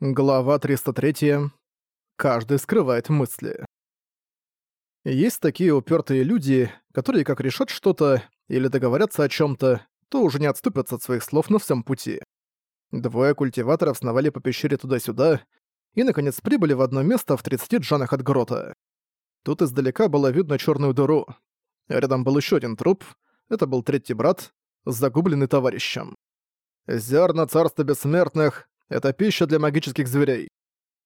Глава 303. Каждый скрывает мысли. Есть такие упертые люди, которые как решат что-то или договорятся о чем то то уже не отступятся от своих слов на всем пути. Двое культиваторов сновали по пещере туда-сюда и, наконец, прибыли в одно место в 30 джанах от грота. Тут издалека было видно черную дыру. Рядом был еще один труп. Это был третий брат, загубленный товарищем. Зерна царства бессмертных это пища для магических зверей.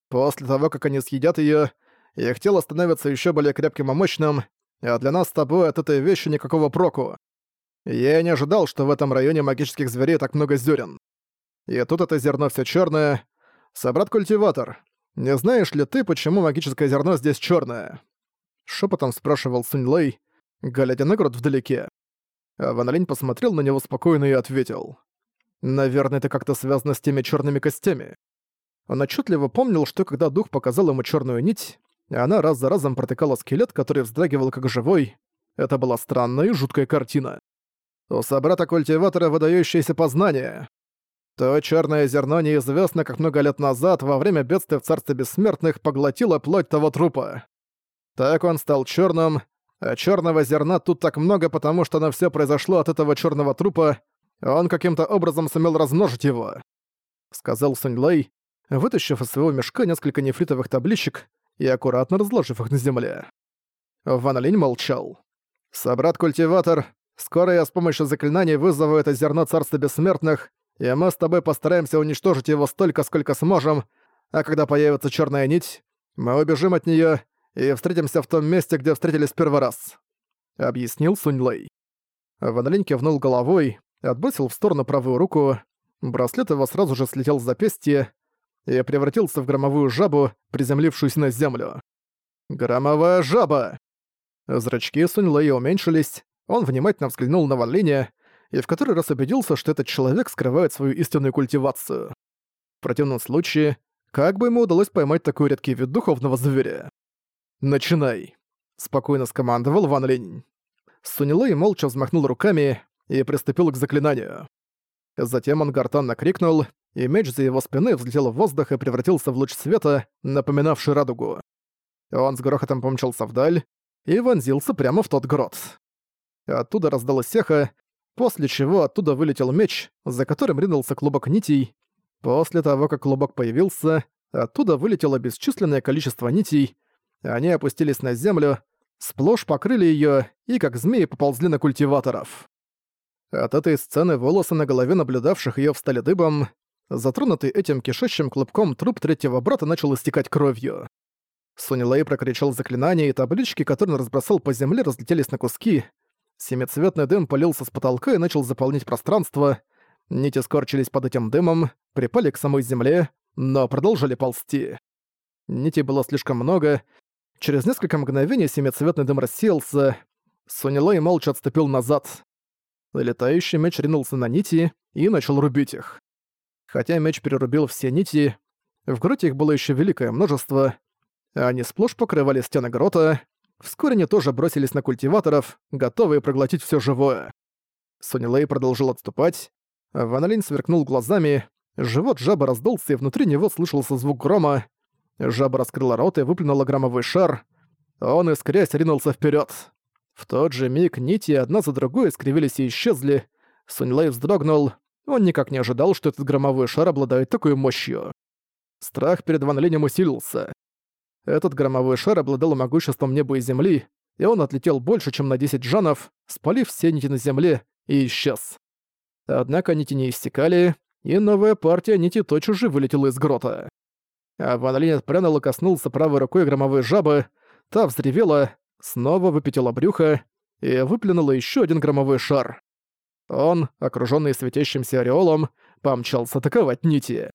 После того, как они съедят её, их тело становится ещё более крепким и мощным, а для нас с тобой от этой вещи никакого проку. Я не ожидал, что в этом районе магических зверей так много зерен. И тут это зерно всё чёрное. Собрат-культиватор, не знаешь ли ты, почему магическое зерно здесь чёрное? Шепотом спрашивал Сунь Лэй, глядя на город вдалеке. А Ван Линь посмотрел на него спокойно и ответил. Наверное, это как-то связано с теми черными костями. Он отчетливо помнил, что когда дух показал ему черную нить, она раз за разом протыкала скелет, который вздрагивал как живой. Это была странная и жуткая картина. У собрата-культиватора выдающееся познание. То черное зерно неизвестно, как много лет назад, во время бедствия в Царстве Бессмертных, поглотило плоть того трупа. Так он стал черным, а черного зерна тут так много, потому что оно все произошло от этого черного трупа, он каким-то образом сумел размножить его», — сказал Сунь Лэй, вытащив из своего мешка несколько нефритовых табличек и аккуратно разложив их на земле. Ван Линь молчал. «Собрат-культиватор, скоро я с помощью заклинаний вызову это зерно Царства Бессмертных, и мы с тобой постараемся уничтожить его столько, сколько сможем, а когда появится черная нить, мы убежим от нее и встретимся в том месте, где встретились первый раз», — объяснил Сунь Лэй. Ван Линь кивнул головой, отбросил в сторону правую руку, браслет его сразу же слетел с запястья и превратился в громовую жабу, приземлившуюся на землю. «Громовая жаба!» Зрачки Сунь Лэя уменьшились, он внимательно взглянул на Ван и в который раз убедился, что этот человек скрывает свою истинную культивацию. В противном случае, как бы ему удалось поймать такой редкий вид духовного зверя? «Начинай!» — спокойно скомандовал Ван Линь. Сунь молча взмахнул руками, и приступил к заклинанию. Затем он гортанно крикнул, и меч за его спины взлетел в воздух и превратился в луч света, напоминавший радугу. Он с грохотом помчался вдаль и вонзился прямо в тот грот. Оттуда раздалось эхо, после чего оттуда вылетел меч, за которым ринулся клубок нитей. После того, как клубок появился, оттуда вылетело бесчисленное количество нитей, они опустились на землю, сплошь покрыли её и как змеи поползли на культиваторов. От этой сцены волосы на голове наблюдавших её встали дыбом. Затронутый этим кишащим клубком труп третьего брата начал истекать кровью. Сунилэй прокричал заклинание, и таблички, которые он разбросал по земле, разлетелись на куски. Семицветный дым полился с потолка и начал заполнять пространство. Нити скорчились под этим дымом, припали к самой земле, но продолжили ползти. Нитей было слишком много. Через несколько мгновений семицветный дым рассеялся. Сунилэй молча отступил назад. Летающий меч ринулся на нити и начал рубить их. Хотя меч перерубил все нити, в гроте их было еще великое множество, они сплошь покрывали стены грота, вскоре они тоже бросились на культиваторов, готовые проглотить все живое. Сонилей продолжил отступать, Ван сверкнул глазами, живот жаба раздался, и внутри него слышался звук грома. Жаба раскрыла рот и выплюнула громовой шар. Он, искрясь, ринулся вперед. В тот же миг нити одна за другой искривились и исчезли. Суньлэй вздрогнул. Он никак не ожидал, что этот громовой шар обладает такой мощью. Страх перед Ван Линем усилился. Этот громовой шар обладал могуществом неба и земли, и он отлетел больше, чем на 10 джанов, спалив все нити на земле, и исчез. Однако нити не истекали, и новая партия нити тотчас же вылетела из грота. А Ван Линь отпрянул и коснулся правой рукой громовой жабы, та взревела, снова выпятила брюхо и выплюнула еще один громовой шар. Он, окруженный светящимся ореолом, помчался атаковать нити.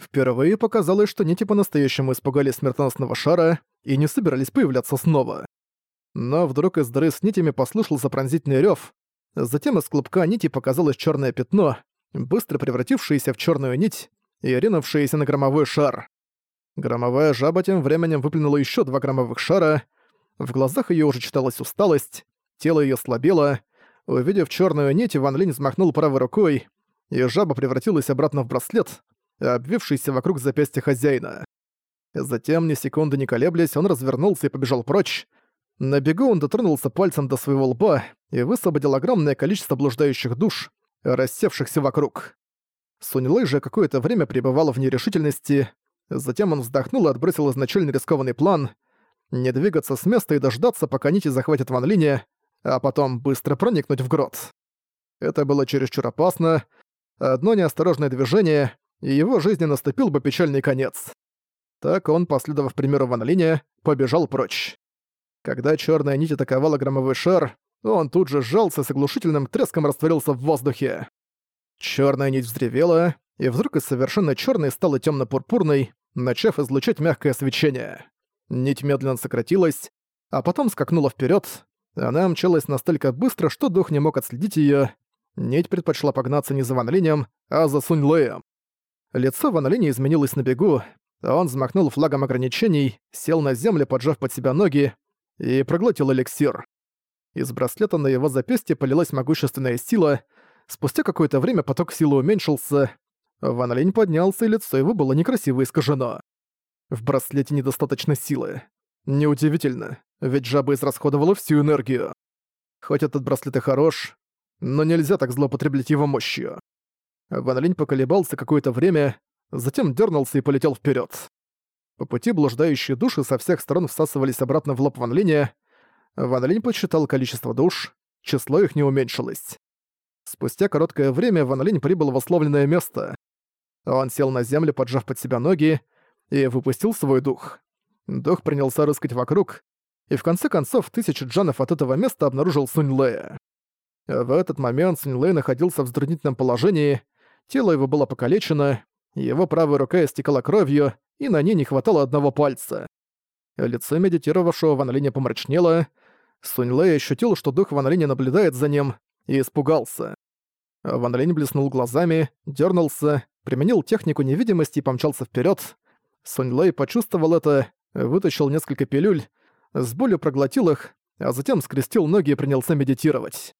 Впервые показалось, что нити по-настоящему испугали смертоносного шара и не собирались появляться снова. Но вдруг из дыры с нитями послышался пронзительный рев. Затем из клубка нити показалось черное пятно, быстро превратившееся в черную нить и ринувшееся на громовой шар. Громовая жаба тем временем выплюнула еще два громовых шара — в глазах ее уже читалась усталость, тело ее слабело. Увидев черную нить, Ван Линь взмахнул правой рукой, и жаба превратилась обратно в браслет. обвившийся вокруг запястья хозяина. Затем, ни секунды не колеблясь, он развернулся и побежал прочь. На бегу он дотронулся пальцем до своего лба и высвободил огромное количество блуждающих душ, рассевшихся вокруг. Сунь же какое-то время пребывала в нерешительности, затем он вздохнул и отбросил изначально рискованный план не двигаться с места и дождаться, пока нити захватят Ван Линя, а потом быстро проникнуть в грот. Это было чересчур опасно, одно неосторожное движение, и его жизни наступил бы печальный конец. Так он, последовав примеру Ван Линя, побежал прочь. Когда черная нить атаковала громовой шар, он тут же сжался с оглушительным треском растворился в воздухе. Черная нить взревела, и вдруг из совершенно черной стала темно пурпурной начав излучать мягкое свечение. Нить медленно сократилась, а потом скакнула вперед. Она мчалась настолько быстро, что дух не мог отследить ее. Нить предпочла погнаться не за Ван Линем, а за Сунь Лэем. Лицо Ван Линя изменилось на бегу, он взмахнул флагом ограничений, сел на землю, поджав под себя ноги, и проглотил эликсир. Из браслета на его запястье полилась могущественная сила, спустя какое-то время поток силы уменьшился, Ван Линь поднялся, и лицо его было некрасиво искажено. В браслете недостаточно силы. Неудивительно, ведь жаба израсходовала всю энергию. Хоть этот браслет и хорош, но нельзя так злоупотреблять его мощью. Ван поколебался какое-то время, затем дернулся и полетел вперед. По пути блуждающие души со всех сторон всасывались обратно в лоб Ван Линя. Подсчитал количество душ, число их не уменьшилось. Спустя короткое время Ван прибыл в условленное место. Он сел на землю, поджав под себя ноги, и выпустил свой дух. Дух принялся рыскать вокруг, и в конце концов тысячи джанов от этого места обнаружил Сунь Лэя. В этот момент Сунь Лэй находился в затруднительном положении, тело его было покалечено, его правая рука истекала кровью, и на ней не хватало одного пальца. Лицо медитировавшего Ван Линя помрачнело, Сунь Лэй ощутил, что дух Ван Линя наблюдает за ним, и испугался. Ван Линь блеснул глазами, дернулся, применил технику невидимости и помчался вперед. Сунь Лэй почувствовал это, вытащил несколько пилюль, с болью проглотил их, а затем скрестил ноги и принялся медитировать.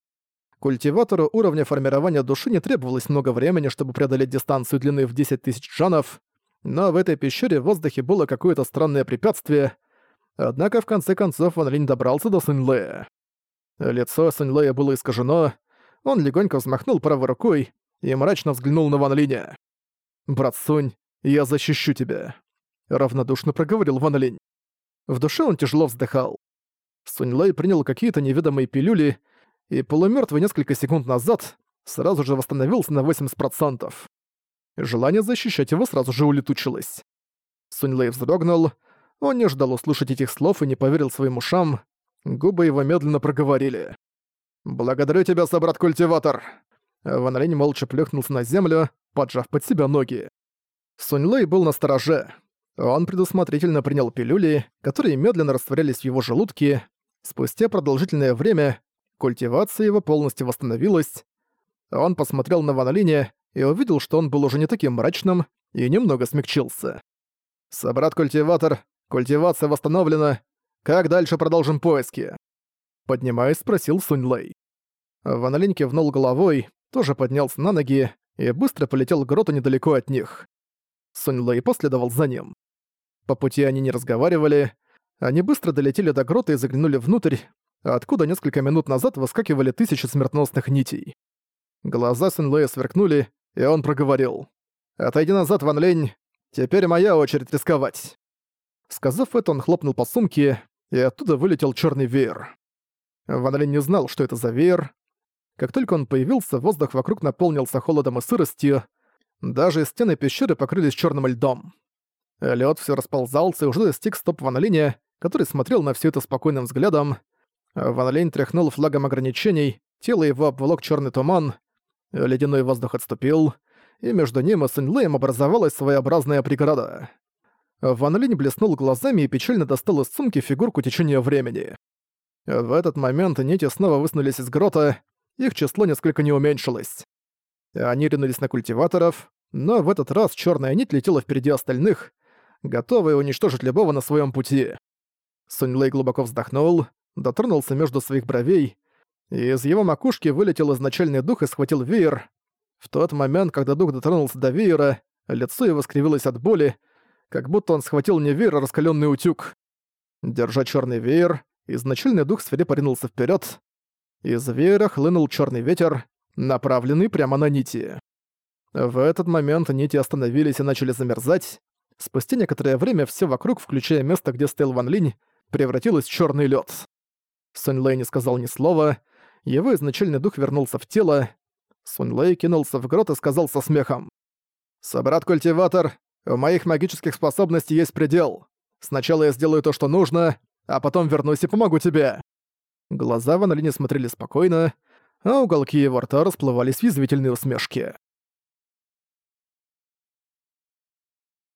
Культиватору уровня формирования души не требовалось много времени, чтобы преодолеть дистанцию длины в 10 тысяч джанов, но в этой пещере в воздухе было какое-то странное препятствие, однако в конце концов Ван Линь добрался до Сунь Лэя. Лицо Сунь Лэя было искажено, он легонько взмахнул правой рукой и мрачно взглянул на Ван Линя. «Брат Сунь, я защищу тебя», — равнодушно проговорил Ван Линь. В душе он тяжело вздыхал. Сунь Лэй принял какие-то неведомые пилюли, и полумёртвый несколько секунд назад сразу же восстановился на 80%. Желание защищать его сразу же улетучилось. Сунь Лэй вздрогнул, он не ждал услышать этих слов и не поверил своим ушам, губы его медленно проговорили. «Благодарю тебя, собрат-культиватор!» Ван Линь молча плюхнулся на землю, поджав под себя ноги. Сунь Лэй был на стороже. Он предусмотрительно принял пилюли, которые медленно растворялись в его желудке. Спустя продолжительное время культивация его полностью восстановилась. Он посмотрел на Ван Линя и увидел, что он был уже не таким мрачным и немного смягчился. «Собрат-культиватор, культивация восстановлена. Как дальше продолжим поиски?» Поднимаясь, спросил Сунь Лэй. Ван Линь кивнул головой, тоже поднялся на ноги и быстро полетел к гроту недалеко от них. Сунь Лэй последовал за ним. По пути они не разговаривали, они быстро долетели до грота и заглянули внутрь, откуда несколько минут назад выскакивали тысячи смертоносных нитей. Глаза Сунь Лэя сверкнули, и он проговорил. «Отойди назад, Ван Лень, теперь моя очередь рисковать». Сказав это, он хлопнул по сумке, и оттуда вылетел черный веер. Ван Линь не знал, что это за веер. Как только он появился, воздух вокруг наполнился холодом и сыростью. Даже стены пещеры покрылись черным льдом. Лед все расползался и уже достиг стоп Ван который смотрел на все это спокойным взглядом. Ван тряхнул флагом ограничений, тело его обволок черный туман, ледяной воздух отступил, и между ним и Лэем образовалась своеобразная преграда. Ван блеснул глазами и печально достал из сумки фигурку течения времени. В этот момент нити снова высунулись из грота, их число несколько не уменьшилось. Они ринулись на культиваторов, но в этот раз черная нить летела впереди остальных, готовая уничтожить любого на своем пути. Сунь Лэй глубоко вздохнул, дотронулся между своих бровей, и из его макушки вылетел изначальный дух и схватил веер. В тот момент, когда дух дотронулся до веера, Лицо его скривилось от боли, как будто он схватил не веер, а раскалённый утюг. Держа черный веер, изначальный дух свирепо ринулся вперед. Из веера хлынул черный ветер, направленный прямо на нити. В этот момент нити остановились и начали замерзать. Спустя некоторое время все вокруг, включая место, где стоял Ван Линь, превратилось в черный лед. Сунь Лэй не сказал ни слова, его изначальный дух вернулся в тело. Сунь Лэй кинулся в грот и сказал со смехом. «Собрат-культиватор, у моих магических способностей есть предел. Сначала я сделаю то, что нужно, а потом вернусь и помогу тебе». Глаза Ван Линя смотрели спокойно, а уголки его рта расплывались в язвительные усмешки.